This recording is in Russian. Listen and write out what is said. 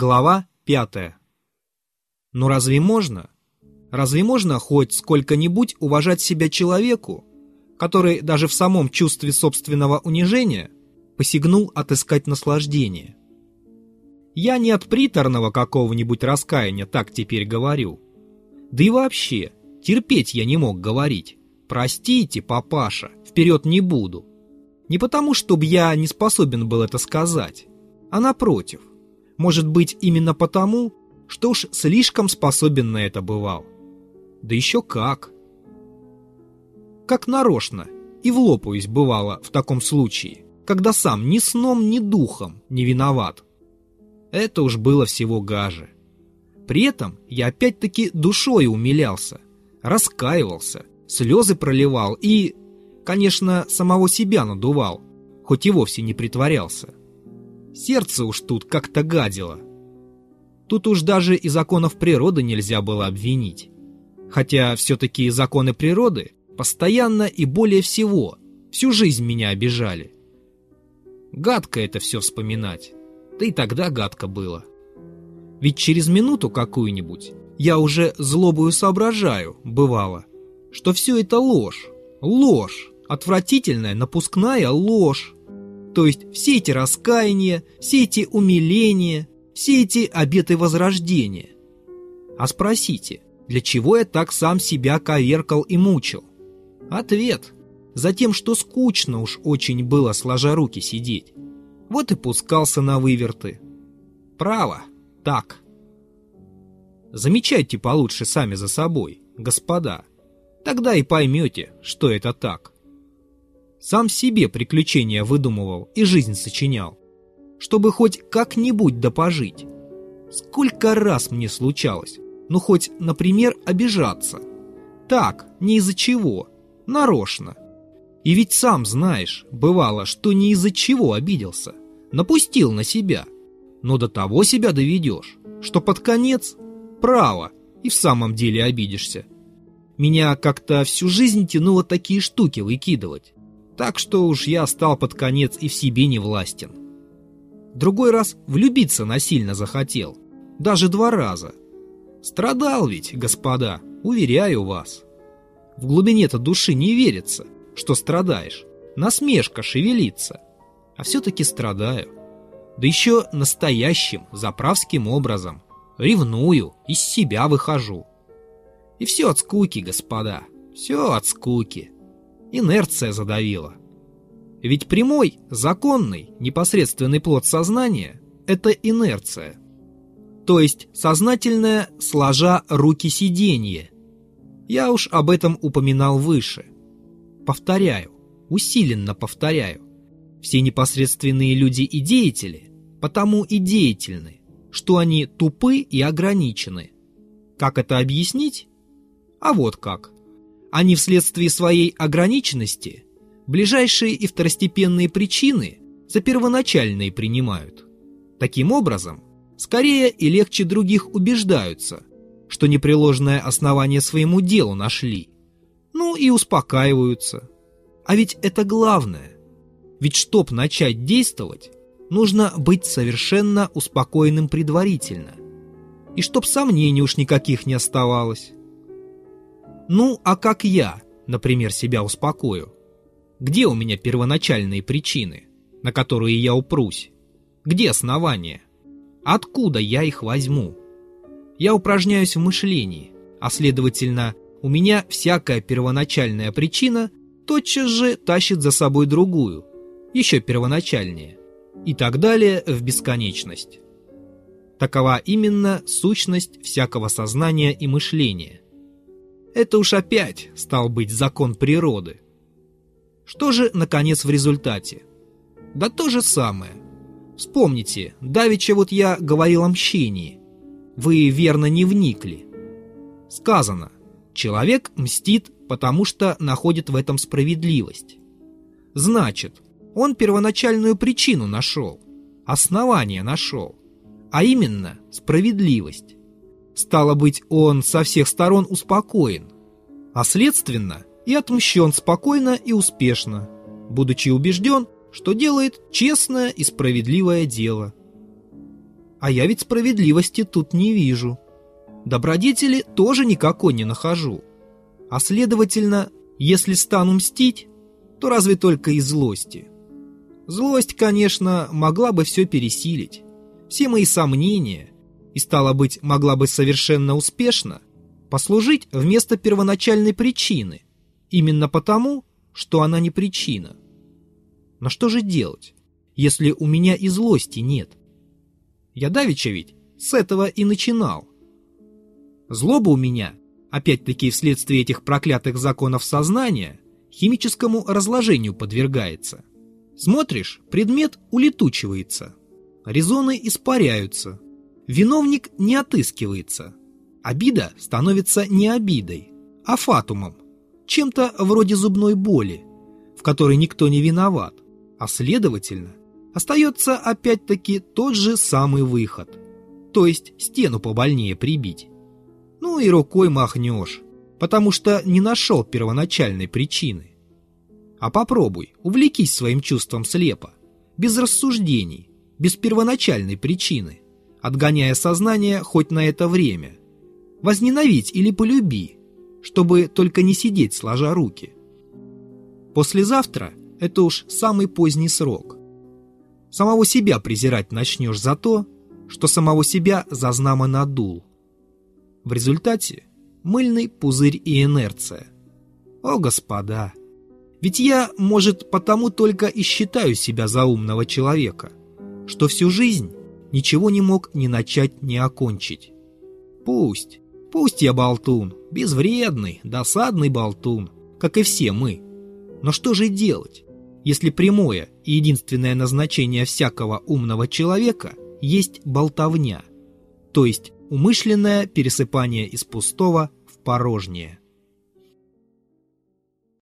Глава пятая. Но разве можно? Разве можно хоть сколько-нибудь уважать себя человеку, который даже в самом чувстве собственного унижения посягнул отыскать наслаждение? Я не от приторного какого-нибудь раскаяния так теперь говорю. Да и вообще, терпеть я не мог говорить. Простите, папаша, вперед не буду. Не потому, чтобы я не способен был это сказать, а напротив. Может быть, именно потому, что уж слишком способен на это бывал. Да еще как. Как нарочно, и влопаюсь бывало в таком случае, когда сам ни сном, ни духом не виноват. Это уж было всего гаже. При этом я опять-таки душой умилялся, раскаивался, слезы проливал и, конечно, самого себя надувал, хоть и вовсе не притворялся. Сердце уж тут как-то гадило. Тут уж даже и законов природы нельзя было обвинить. Хотя все-таки законы природы постоянно и более всего всю жизнь меня обижали. Гадко это все вспоминать. Да и тогда гадко было. Ведь через минуту какую-нибудь я уже злобою соображаю, бывало, что все это ложь, ложь, отвратительная напускная ложь. То есть все эти раскаяния, все эти умиления, все эти обеты возрождения. А спросите, для чего я так сам себя коверкал и мучил? Ответ. За тем, что скучно уж очень было сложа руки сидеть. Вот и пускался на выверты. Право, так. Замечайте получше сами за собой, господа. Тогда и поймете, что это так. Сам себе приключения выдумывал и жизнь сочинял, чтобы хоть как-нибудь допожить. Сколько раз мне случалось, ну хоть, например, обижаться. Так, не из-за чего, нарочно. И ведь сам знаешь, бывало, что не из-за чего обиделся, напустил на себя. Но до того себя доведешь, что под конец, право, и в самом деле обидишься. Меня как-то всю жизнь тянуло такие штуки выкидывать. Так что уж я стал под конец и в себе не властен. Другой раз влюбиться насильно захотел. Даже два раза. Страдал ведь, господа, уверяю вас. В глубине-то души не верится, что страдаешь. Насмешка шевелится. А все-таки страдаю. Да еще настоящим, заправским образом. Ревную, из себя выхожу. И все от скуки, господа. Все от скуки инерция задавила. Ведь прямой, законный, непосредственный плод сознания – это инерция. То есть сознательное сложа руки сиденье. Я уж об этом упоминал выше. Повторяю, усиленно повторяю. Все непосредственные люди и деятели потому и деятельны, что они тупы и ограничены. Как это объяснить? А вот как – они вследствие своей ограниченности ближайшие и второстепенные причины за первоначальные принимают. Таким образом, скорее и легче других убеждаются, что непреложное основание своему делу нашли. Ну и успокаиваются. А ведь это главное. Ведь чтоб начать действовать, нужно быть совершенно успокоенным предварительно. И чтоб сомнений уж никаких не оставалось. Ну, а как я, например, себя успокою? Где у меня первоначальные причины, на которые я упрусь? Где основания? Откуда я их возьму? Я упражняюсь в мышлении, а следовательно, у меня всякая первоначальная причина тотчас же тащит за собой другую, еще первоначальнее, и так далее в бесконечность. Такова именно сущность всякого сознания и мышления – это уж опять стал быть закон природы. Что же, наконец, в результате? Да то же самое. Вспомните, давеча вот я говорил о мщении. Вы верно не вникли. Сказано, человек мстит, потому что находит в этом справедливость. Значит, он первоначальную причину нашел, основание нашел, а именно справедливость. Стало быть, он со всех сторон успокоен, а следственно и отмщен спокойно и успешно, будучи убежден, что делает честное и справедливое дело. А я ведь справедливости тут не вижу. Добродетели тоже никакой не нахожу. А следовательно, если стану мстить, то разве только из злости. Злость, конечно, могла бы все пересилить. Все мои сомнения, и, стало быть, могла бы совершенно успешно послужить вместо первоначальной причины, именно потому, что она не причина. Но что же делать, если у меня и злости нет? Я давеча ведь с этого и начинал. Злоба у меня, опять-таки вследствие этих проклятых законов сознания, химическому разложению подвергается. Смотришь, предмет улетучивается, резоны испаряются, виновник не отыскивается, обида становится не обидой, а фатумом, чем-то вроде зубной боли, в которой никто не виноват, а следовательно, остается опять-таки тот же самый выход, то есть стену побольнее прибить. Ну и рукой махнешь, потому что не нашел первоначальной причины. А попробуй, увлекись своим чувством слепо, без рассуждений, без первоначальной причины, отгоняя сознание хоть на это время. Возненавидь или полюби, чтобы только не сидеть сложа руки. Послезавтра – это уж самый поздний срок. Самого себя презирать начнешь за то, что самого себя за знамо надул. В результате мыльный пузырь и инерция. О, господа! Ведь я, может, потому только и считаю себя за умного человека, что всю жизнь ничего не мог ни начать, ни окончить. Пусть, пусть я болтун, безвредный, досадный болтун, как и все мы. Но что же делать, если прямое и единственное назначение всякого умного человека есть болтовня, то есть умышленное пересыпание из пустого в порожнее?